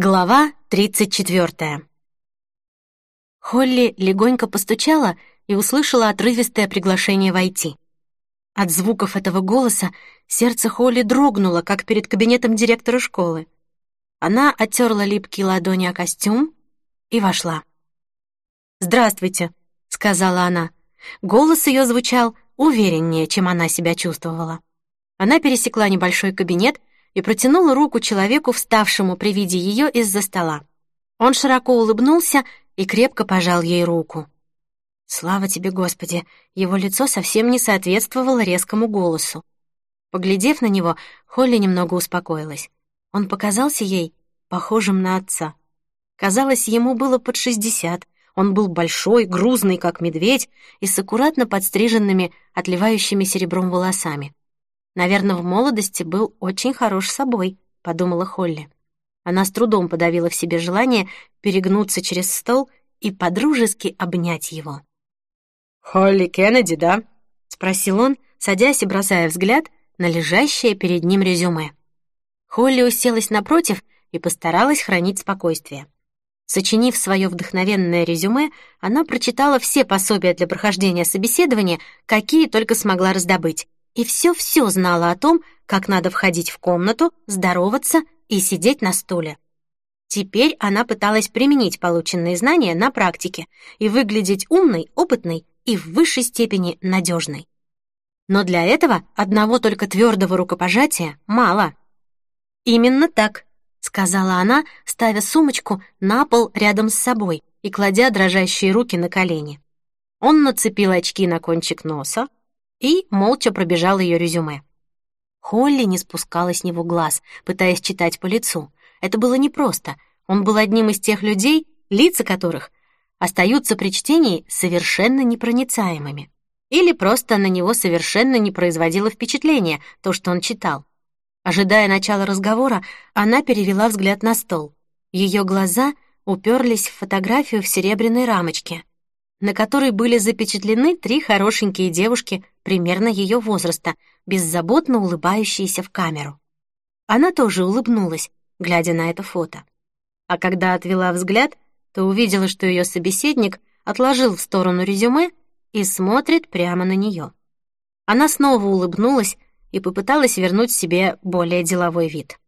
Глава 34. Холли легонько постучала и услышала отрывистое приглашение войти. От звуков этого голоса сердце Холли дрогнуло, как перед кабинетом директора школы. Она оттерла липкие ладони о костюм и вошла. «Здравствуйте», — сказала она. Голос ее звучал увереннее, чем она себя чувствовала. Она пересекла небольшой кабинет и протянула руку человеку, вставшему при виде ее из-за стола. Он широко улыбнулся и крепко пожал ей руку. Слава тебе, Господи, его лицо совсем не соответствовало резкому голосу. Поглядев на него, Холли немного успокоилась. Он показался ей похожим на отца. Казалось, ему было под шестьдесят. Он был большой, грузный, как медведь, и с аккуратно подстриженными, отливающими серебром волосами. Наверное, в молодости был очень хорош собой, подумала Холли. Она с трудом подавила в себе желание перегнуться через стол и подружески обнять его. «Холли Кеннеди, да?» — спросил он, садясь и бросая взгляд на лежащее перед ним резюме. Холли уселась напротив и постаралась хранить спокойствие. Сочинив свое вдохновенное резюме, она прочитала все пособия для прохождения собеседования, какие только смогла раздобыть, и все-все знала о том, как надо входить в комнату, здороваться и сидеть на стуле. Теперь она пыталась применить полученные знания на практике и выглядеть умной, опытной и в высшей степени надежной. Но для этого одного только твердого рукопожатия мало. «Именно так», — сказала она, ставя сумочку на пол рядом с собой и кладя дрожащие руки на колени. Он нацепил очки на кончик носа, и молча пробежал ее резюме. Холли не спускала с него глаз, пытаясь читать по лицу. Это было непросто. Он был одним из тех людей, лица которых остаются при чтении совершенно непроницаемыми. Или просто на него совершенно не производило впечатления то, что он читал. Ожидая начала разговора, она перевела взгляд на стол. Ее глаза уперлись в фотографию в серебряной рамочке, на которой были запечатлены три хорошенькие девушки примерно ее возраста, беззаботно улыбающиеся в камеру. Она тоже улыбнулась, глядя на это фото. А когда отвела взгляд, то увидела, что ее собеседник отложил в сторону резюме и смотрит прямо на нее. Она снова улыбнулась и попыталась вернуть себе более деловой вид.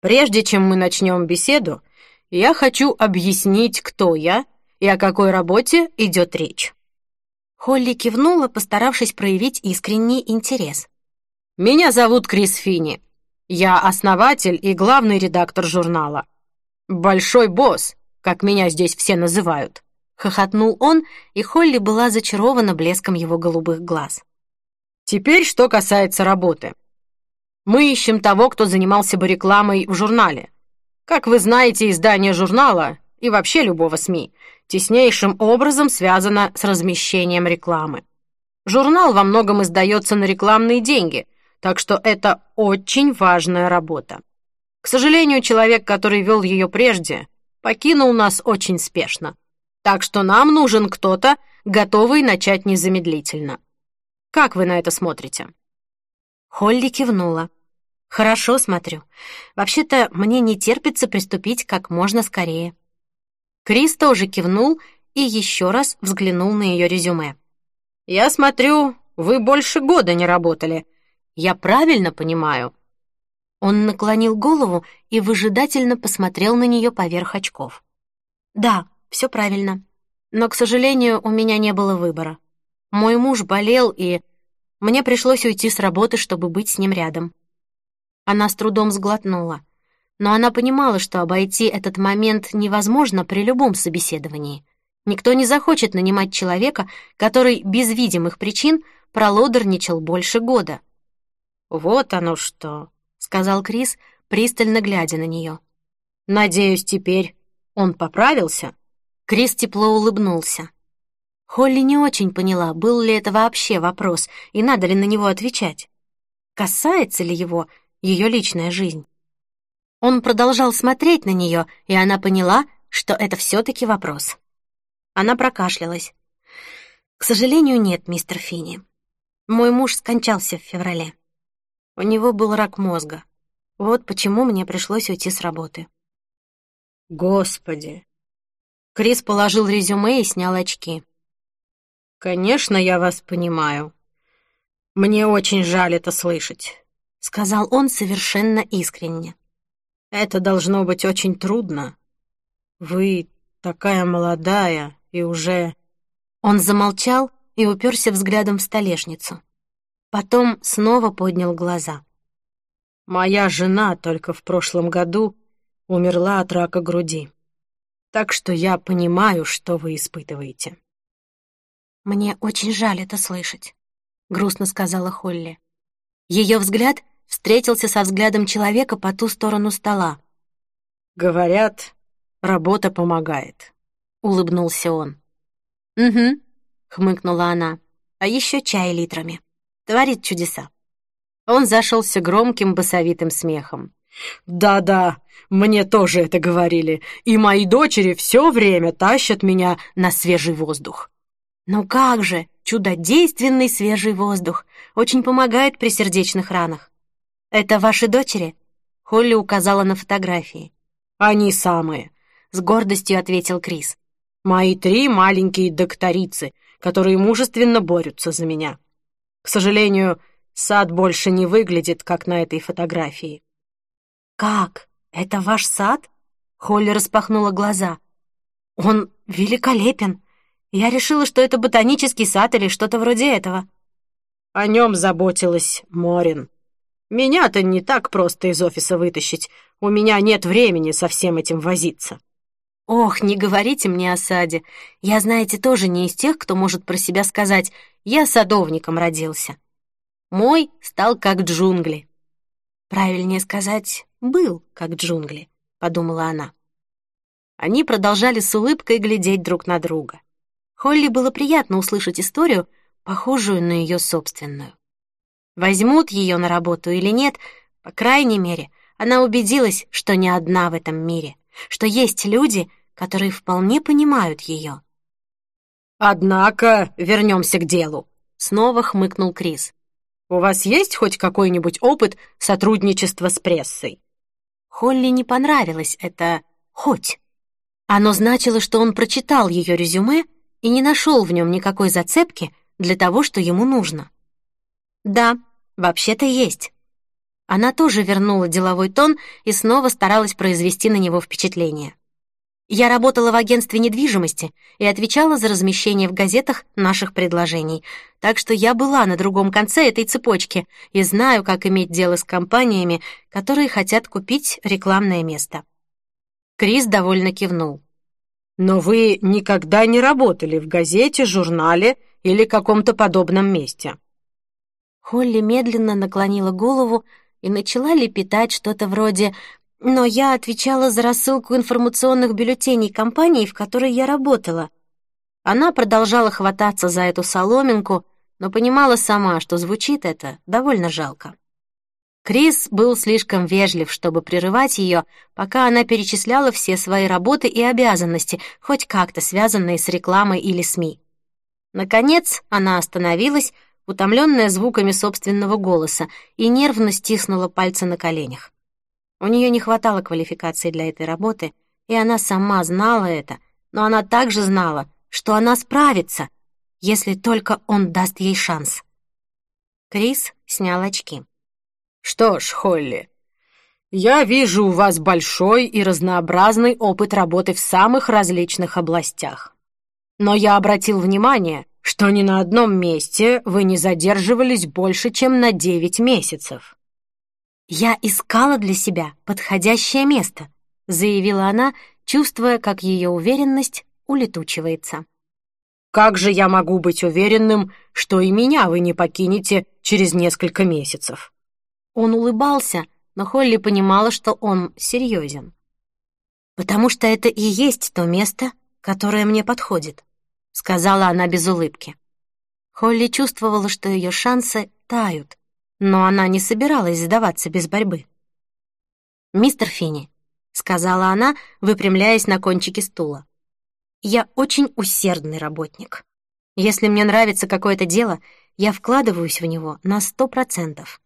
«Прежде чем мы начнем беседу, я хочу объяснить, кто я и о какой работе идет речь». Холли кивнула, постаравшись проявить искренний интерес. «Меня зовут Крис Фини. Я основатель и главный редактор журнала. Большой босс, как меня здесь все называют». Хохотнул он, и Холли была зачарована блеском его голубых глаз. «Теперь, что касается работы. Мы ищем того, кто занимался бы рекламой в журнале. Как вы знаете, издание журнала и вообще любого СМИ теснейшим образом связано с размещением рекламы. Журнал во многом издается на рекламные деньги, так что это очень важная работа. К сожалению, человек, который вел ее прежде, покинул нас очень спешно. Так что нам нужен кто-то, готовый начать незамедлительно. Как вы на это смотрите?» Холли кивнула. «Хорошо смотрю. Вообще-то мне не терпится приступить как можно скорее. Крис тоже кивнул и еще раз взглянул на ее резюме. «Я смотрю, вы больше года не работали. Я правильно понимаю?» Он наклонил голову и выжидательно посмотрел на нее поверх очков. «Да, все правильно. Но, к сожалению, у меня не было выбора. Мой муж болел, и мне пришлось уйти с работы, чтобы быть с ним рядом». Она с трудом сглотнула но она понимала, что обойти этот момент невозможно при любом собеседовании. Никто не захочет нанимать человека, который без видимых причин пролодорничал больше года. «Вот оно что», — сказал Крис, пристально глядя на нее. «Надеюсь, теперь он поправился?» Крис тепло улыбнулся. Холли не очень поняла, был ли это вообще вопрос и надо ли на него отвечать. Касается ли его ее личная жизнь? Он продолжал смотреть на нее, и она поняла, что это все-таки вопрос. Она прокашлялась. «К сожалению, нет, мистер Финни. Мой муж скончался в феврале. У него был рак мозга. Вот почему мне пришлось уйти с работы». Господи!» Крис положил резюме и снял очки. «Конечно, я вас понимаю. Мне очень жаль это слышать», — сказал он совершенно искренне. «Это должно быть очень трудно. Вы такая молодая и уже...» Он замолчал и уперся взглядом в столешницу. Потом снова поднял глаза. «Моя жена только в прошлом году умерла от рака груди. Так что я понимаю, что вы испытываете». «Мне очень жаль это слышать», — грустно сказала Холли. Ее взгляд встретился со взглядом человека по ту сторону стола. «Говорят, работа помогает», — улыбнулся он. «Угу», — хмыкнула она. «А еще чай литрами. Творит чудеса». Он зашелся громким басовитым смехом. «Да-да, мне тоже это говорили, и мои дочери все время тащат меня на свежий воздух». «Ну как же, чудодейственный свежий воздух, очень помогает при сердечных ранах». «Это ваши дочери?» Холли указала на фотографии. «Они самые», — с гордостью ответил Крис. «Мои три маленькие докторицы, которые мужественно борются за меня. К сожалению, сад больше не выглядит, как на этой фотографии». «Как? Это ваш сад?» Холли распахнула глаза. «Он великолепен. Я решила, что это ботанический сад или что-то вроде этого». О нем заботилась Морин. Меня-то не так просто из офиса вытащить. У меня нет времени со всем этим возиться. Ох, не говорите мне о саде. Я, знаете, тоже не из тех, кто может про себя сказать «я садовником родился». Мой стал как джунгли. Правильнее сказать, был как джунгли, подумала она. Они продолжали с улыбкой глядеть друг на друга. Холли было приятно услышать историю, похожую на ее собственную. Возьмут ее на работу или нет, по крайней мере, она убедилась, что не одна в этом мире, что есть люди, которые вполне понимают ее. «Однако вернемся к делу», — снова хмыкнул Крис. У вас есть хоть какой-нибудь опыт сотрудничества с прессой?» Холли не понравилось это «хоть». Оно значило, что он прочитал ее резюме и не нашел в нем никакой зацепки для того, что ему нужно. «Да, вообще-то есть». Она тоже вернула деловой тон и снова старалась произвести на него впечатление. Я работала в агентстве недвижимости и отвечала за размещение в газетах наших предложений, так что я была на другом конце этой цепочки и знаю, как иметь дело с компаниями, которые хотят купить рекламное место. Крис довольно кивнул. «Но вы никогда не работали в газете, журнале или каком-то подобном месте?» Холли медленно наклонила голову и начала лепетать что-то вроде но я отвечала за рассылку информационных бюллетеней компании, в которой я работала. Она продолжала хвататься за эту соломинку, но понимала сама, что звучит это довольно жалко. Крис был слишком вежлив, чтобы прерывать ее, пока она перечисляла все свои работы и обязанности, хоть как-то связанные с рекламой или СМИ. Наконец она остановилась, утомленная звуками собственного голоса, и нервно стиснула пальцы на коленях. У нее не хватало квалификации для этой работы, и она сама знала это, но она также знала, что она справится, если только он даст ей шанс. Крис снял очки. «Что ж, Холли, я вижу у вас большой и разнообразный опыт работы в самых различных областях. Но я обратил внимание, что ни на одном месте вы не задерживались больше, чем на девять месяцев. «Я искала для себя подходящее место», — заявила она, чувствуя, как ее уверенность улетучивается. «Как же я могу быть уверенным, что и меня вы не покинете через несколько месяцев?» Он улыбался, но Холли понимала, что он серьезен. «Потому что это и есть то место, которое мне подходит», — сказала она без улыбки. Холли чувствовала, что ее шансы тают, но она не собиралась сдаваться без борьбы. «Мистер Финни», — сказала она, выпрямляясь на кончике стула, «я очень усердный работник. Если мне нравится какое-то дело, я вкладываюсь в него на сто процентов.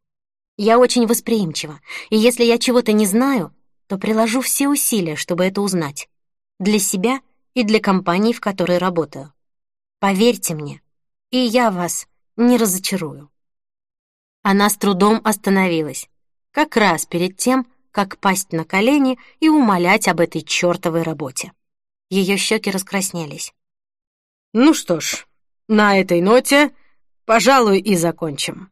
Я очень восприимчива, и если я чего-то не знаю, то приложу все усилия, чтобы это узнать. Для себя и для компании, в которой работаю. Поверьте мне, и я вас не разочарую. Она с трудом остановилась, как раз перед тем, как пасть на колени и умолять об этой чёртовой работе. Ее щеки раскраснелись. «Ну что ж, на этой ноте, пожалуй, и закончим».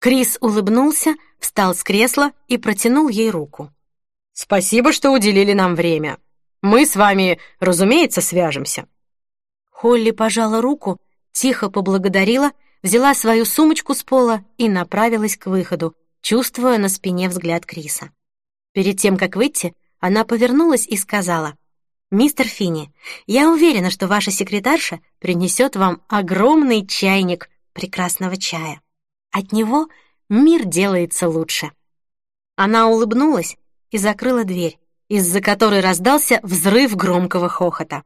Крис улыбнулся, встал с кресла и протянул ей руку. «Спасибо, что уделили нам время. Мы с вами, разумеется, свяжемся». Холли пожала руку, тихо поблагодарила, взяла свою сумочку с пола и направилась к выходу, чувствуя на спине взгляд Криса. Перед тем, как выйти, она повернулась и сказала, «Мистер Финни, я уверена, что ваша секретарша принесет вам огромный чайник прекрасного чая. От него мир делается лучше». Она улыбнулась и закрыла дверь, из-за которой раздался взрыв громкого хохота.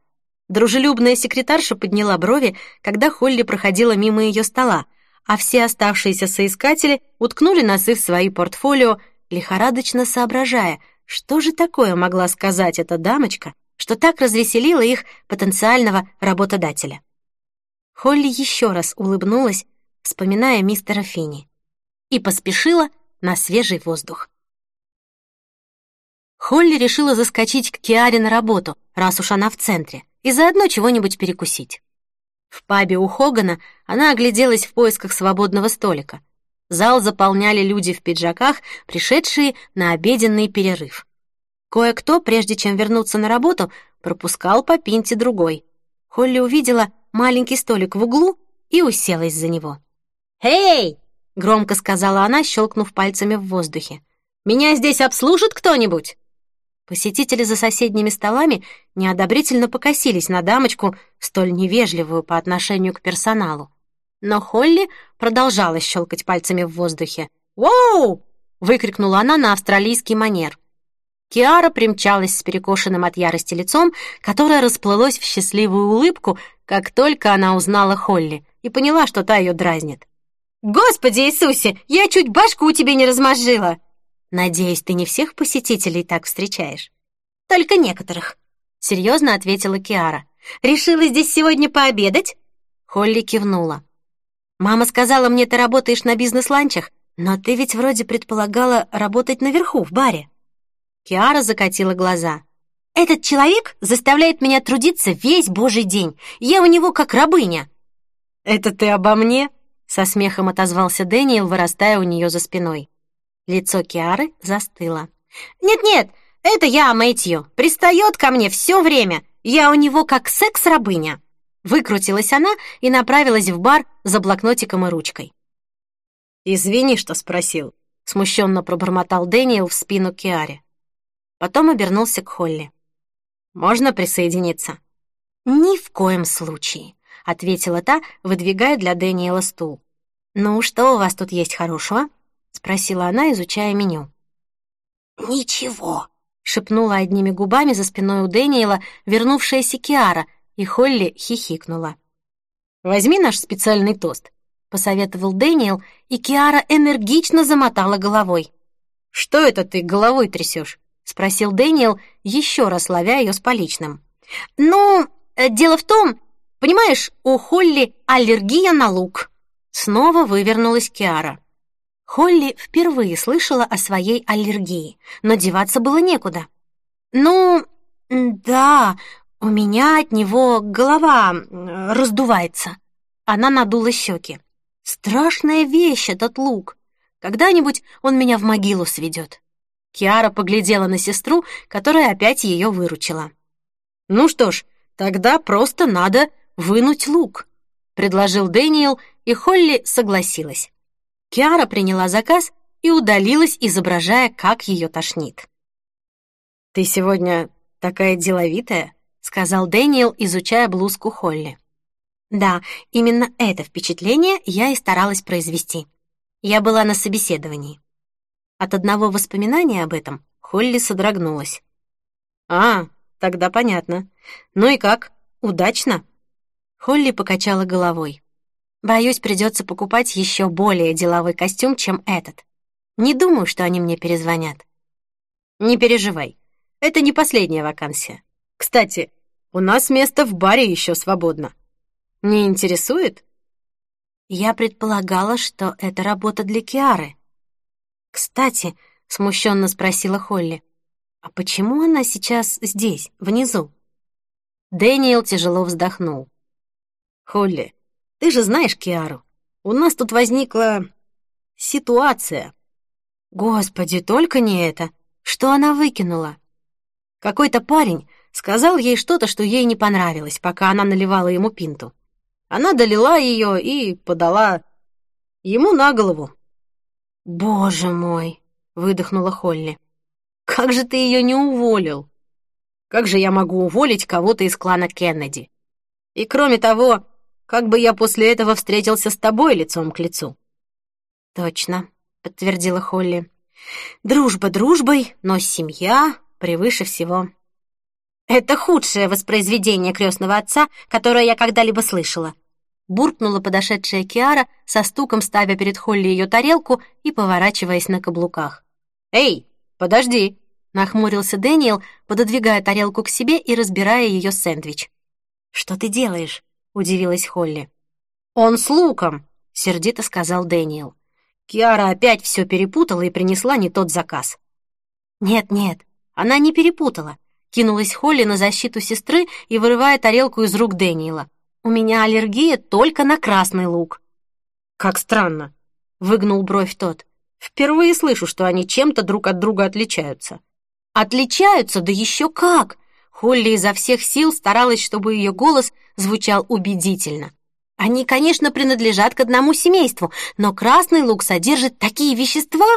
Дружелюбная секретарша подняла брови, когда Холли проходила мимо ее стола, а все оставшиеся соискатели уткнули носы в свои портфолио, лихорадочно соображая, что же такое могла сказать эта дамочка, что так развеселило их потенциального работодателя. Холли еще раз улыбнулась, вспоминая мистера Финни, и поспешила на свежий воздух. Холли решила заскочить к Киаре на работу, раз уж она в центре, и заодно чего-нибудь перекусить. В пабе у Хогана она огляделась в поисках свободного столика. Зал заполняли люди в пиджаках, пришедшие на обеденный перерыв. Кое-кто, прежде чем вернуться на работу, пропускал по пинте другой. Холли увидела маленький столик в углу и уселась за него. «Эй!» — громко сказала она, щелкнув пальцами в воздухе. «Меня здесь обслужит кто-нибудь?» Посетители за соседними столами неодобрительно покосились на дамочку, столь невежливую по отношению к персоналу. Но Холли продолжала щелкать пальцами в воздухе. «Воу!» — выкрикнула она на австралийский манер. Киара примчалась с перекошенным от ярости лицом, которое расплылось в счастливую улыбку, как только она узнала Холли и поняла, что та ее дразнит. «Господи Иисусе, я чуть башку тебе не размозжила!» Надеюсь, ты не всех посетителей так встречаешь. Только некоторых, серьезно ответила Киара. Решила здесь сегодня пообедать? Холли кивнула. Мама сказала мне, ты работаешь на бизнес-ланчах, но ты ведь вроде предполагала работать наверху в баре. Киара закатила глаза. Этот человек заставляет меня трудиться весь божий день. Я у него как рабыня. Это ты обо мне? со смехом отозвался Дэниел, вырастая у нее за спиной. Лицо Киары застыло. «Нет-нет, это я, Мэтью. Пристает ко мне все время. Я у него как секс-рабыня». Выкрутилась она и направилась в бар за блокнотиком и ручкой. «Извини, что спросил», — смущенно пробормотал Дэниел в спину Киаре. Потом обернулся к Холли. «Можно присоединиться?» «Ни в коем случае», — ответила та, выдвигая для Дэниела стул. «Ну, что у вас тут есть хорошего?» Спросила она, изучая меню. «Ничего», — шепнула одними губами за спиной у Дэниела вернувшаяся Киара, и Холли хихикнула. «Возьми наш специальный тост», — посоветовал Дэниел, и Киара энергично замотала головой. «Что это ты головой трясешь?» — спросил Дэниел, еще раз ловя ее с поличным. «Ну, э, дело в том, понимаешь, у Холли аллергия на лук». Снова вывернулась Киара. Холли впервые слышала о своей аллергии, но деваться было некуда. «Ну, да, у меня от него голова раздувается». Она надула щеки. «Страшная вещь этот лук. Когда-нибудь он меня в могилу сведет». Киара поглядела на сестру, которая опять ее выручила. «Ну что ж, тогда просто надо вынуть лук», — предложил Дэниел, и Холли согласилась. Киара приняла заказ и удалилась, изображая, как ее тошнит. «Ты сегодня такая деловитая», — сказал Дэниел, изучая блузку Холли. «Да, именно это впечатление я и старалась произвести. Я была на собеседовании». От одного воспоминания об этом Холли содрогнулась. «А, тогда понятно. Ну и как? Удачно?» Холли покачала головой. Боюсь, придется покупать еще более деловой костюм, чем этот. Не думаю, что они мне перезвонят. Не переживай, это не последняя вакансия. Кстати, у нас место в баре еще свободно. Не интересует? Я предполагала, что это работа для Киары. Кстати, смущенно спросила Холли, а почему она сейчас здесь, внизу? Дэниел тяжело вздохнул. Холли, ты же знаешь Киару. У нас тут возникла ситуация. Господи, только не это. Что она выкинула? Какой-то парень сказал ей что-то, что ей не понравилось, пока она наливала ему пинту. Она долила ее и подала ему на голову. «Боже мой!» — выдохнула Холли. «Как же ты ее не уволил? Как же я могу уволить кого-то из клана Кеннеди? И кроме того, как бы я после этого встретился с тобой лицом к лицу?» «Точно», — подтвердила Холли. «Дружба дружбой, но семья превыше всего». «Это худшее воспроизведение крестного отца, которое я когда-либо слышала», буркнула подошедшая Киара, со стуком ставя перед Холли ее тарелку и поворачиваясь на каблуках. «Эй, подожди!» — нахмурился Дэниел, пододвигая тарелку к себе и разбирая ее сэндвич. «Что ты делаешь?» — удивилась Холли. «Он с луком!» — сердито сказал Дэниел. Киара опять все перепутала и принесла не тот заказ. «Нет-нет, она не перепутала кинулась Холли на защиту сестры и вырывая тарелку из рук Дэниела. «У меня аллергия только на красный лук». «Как странно», — выгнул бровь тот. «Впервые слышу, что они чем-то друг от друга отличаются». «Отличаются? Да еще как!» Холли изо всех сил старалась, чтобы ее голос звучал убедительно. «Они, конечно, принадлежат к одному семейству, но красный лук содержит такие вещества,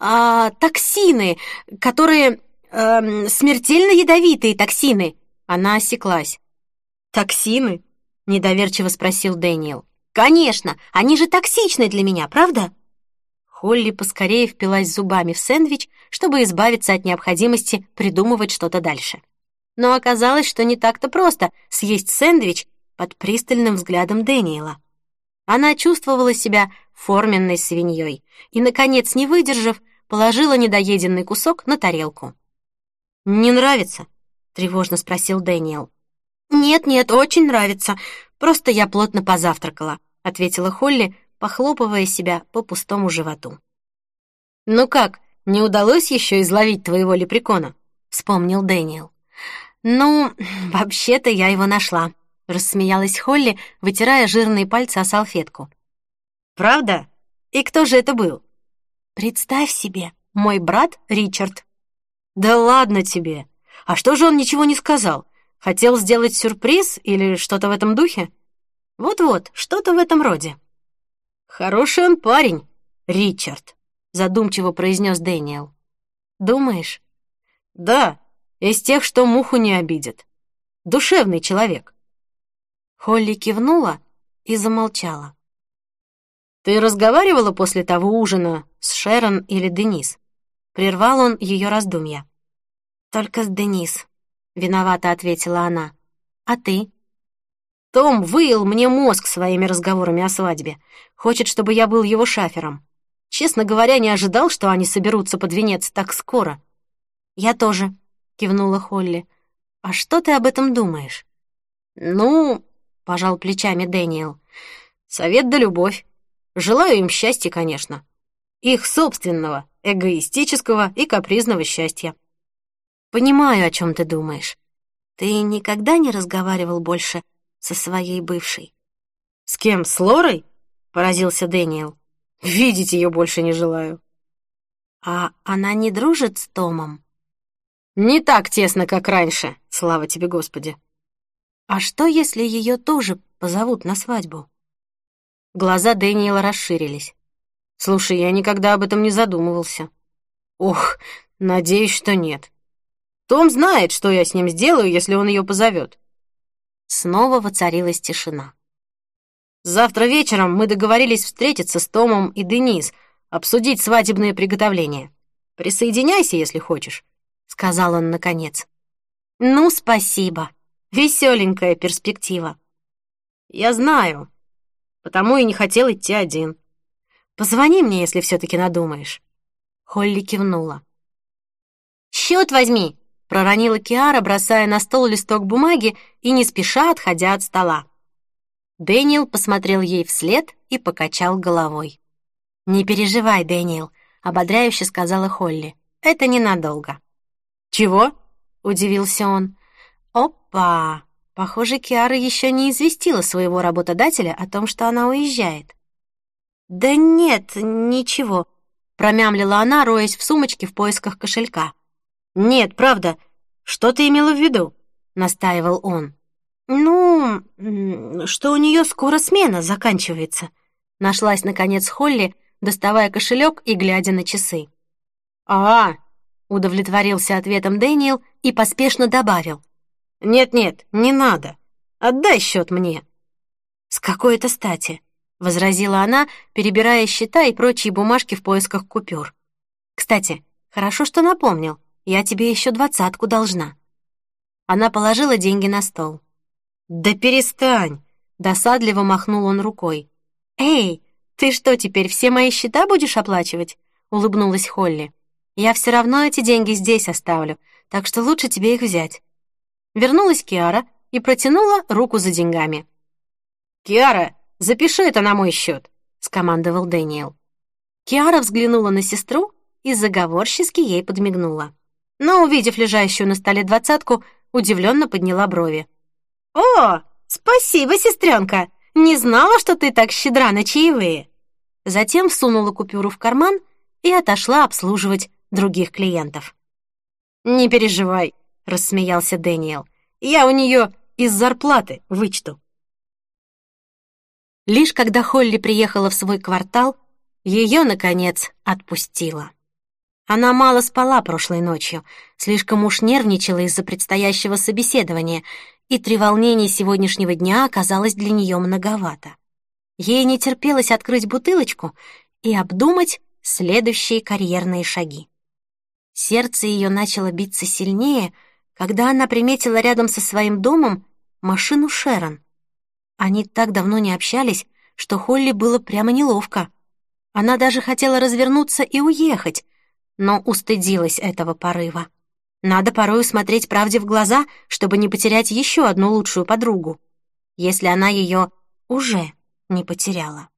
а, токсины, которые эм, смертельно ядовитые токсины!» Она осеклась. «Токсины?» — недоверчиво спросил Дэниел. «Конечно! Они же токсичны для меня, правда?» Холли поскорее впилась зубами в сэндвич, чтобы избавиться от необходимости придумывать что-то дальше. Но оказалось, что не так-то просто съесть сэндвич под пристальным взглядом Дэниела. Она чувствовала себя форменной свиньей и, наконец, не выдержав, положила недоеденный кусок на тарелку. «Не нравится?» — тревожно спросил Дэниел. «Нет-нет, очень нравится. Просто я плотно позавтракала», — ответила Холли, похлопывая себя по пустому животу. «Ну как, не удалось еще изловить твоего лепрекона?» — вспомнил Дэниел. «Ну, вообще-то я его нашла», — рассмеялась Холли, вытирая жирные пальцы о салфетку. «Правда? И кто же это был?» «Представь себе, мой брат Ричард». «Да ладно тебе! А что же он ничего не сказал? Хотел сделать сюрприз или что-то в этом духе?» «Вот-вот, что-то в этом роде». «Хороший он парень, Ричард», — задумчиво произнес Дэниел. «Думаешь?» «Да, из тех, что муху не обидит. Душевный человек». Холли кивнула и замолчала. «Ты разговаривала после того ужина с Шерон или Денис?» Прервал он ее раздумья. «Только с Денис», — виновато ответила она. «А ты?» «Том выил мне мозг своими разговорами о свадьбе. Хочет, чтобы я был его шафером. Честно говоря, не ожидал, что они соберутся под венец так скоро». «Я тоже», — кивнула Холли. «А что ты об этом думаешь?» «Ну...» — пожал плечами Дэниел. «Совет да любовь. Желаю им счастья, конечно. Их собственного, эгоистического и капризного счастья. Понимаю, о чем ты думаешь. Ты никогда не разговаривал больше со своей бывшей? С кем, с Лорой? Поразился Дэниел. Видеть ее больше не желаю. А она не дружит с Томом? Не так тесно, как раньше, слава тебе, Господи. А что, если ее тоже позовут на свадьбу? Глаза Дэниела расширились. Слушай, я никогда об этом не задумывался. Ох, надеюсь, что нет. Том знает, что я с ним сделаю, если он ее позовет. Снова воцарилась тишина. Завтра вечером мы договорились встретиться с Томом и Денис, обсудить свадебные приготовления. Присоединяйся, если хочешь, сказал он наконец. Ну, спасибо. Веселенькая перспектива. Я знаю, потому и не хотел идти один. Позвони мне, если все-таки надумаешь». Холли кивнула. Счет возьми!» — проронила Киара, бросая на стол листок бумаги и не спеша отходя от стола. Дэниел посмотрел ей вслед и покачал головой. «Не переживай, Дэниел», — ободряюще сказала Холли. «Это ненадолго». «Чего?» — удивился он. «Опа! Похоже, Киара еще не известила своего работодателя о том, что она уезжает». «Да нет, ничего», — промямлила она, роясь в сумочке в поисках кошелька. «Нет, правда. Что ты имела в виду?» — настаивал он. «Ну, что у нее скоро смена заканчивается», — нашлась, наконец, Холли, доставая кошелек и глядя на часы. «А, удовлетворился ответом Дэниел и поспешно добавил. «Нет-нет, не надо. Отдай счет мне». «С какой это стати?» — возразила она, перебирая счета и прочие бумажки в поисках купюр. «Кстати, хорошо, что напомнил. Я тебе еще двадцатку должна». Она положила деньги на стол. «Да перестань!» — досадливо махнул он рукой. «Эй, ты что, теперь все мои счета будешь оплачивать?» — улыбнулась Холли. «Я все равно эти деньги здесь оставлю, так что лучше тебе их взять». Вернулась Киара и протянула руку за деньгами. «Киара, запиши это на мой счет», — скомандовал Дэниел. Киара взглянула на сестру и заговорчески ей подмигнула. Но, увидев лежащую на столе двадцатку, удивленно подняла брови. «О, спасибо, сестренка! Не знала, что ты так щедра на чаевые!» Затем всунула купюру в карман и отошла обслуживать других клиентов. «Не переживай», — рассмеялся Дэниел. «Я у нее из зарплаты вычту». Лишь когда Холли приехала в свой квартал, ее, наконец, отпустила. Она мало спала прошлой ночью, слишком уж нервничала из-за предстоящего собеседования и треволнений сегодняшнего дня оказалось для нее многовато. Ей не терпелось открыть бутылочку и обдумать следующие карьерные шаги. Сердце ее начало биться сильнее, когда она приметила рядом со своим домом машину Шерон. Они так давно не общались, что Холли было прямо неловко. Она даже хотела развернуться и уехать, но устыдилась этого порыва. Надо порой смотреть правде в глаза, чтобы не потерять еще одну лучшую подругу, если она ее уже не потеряла.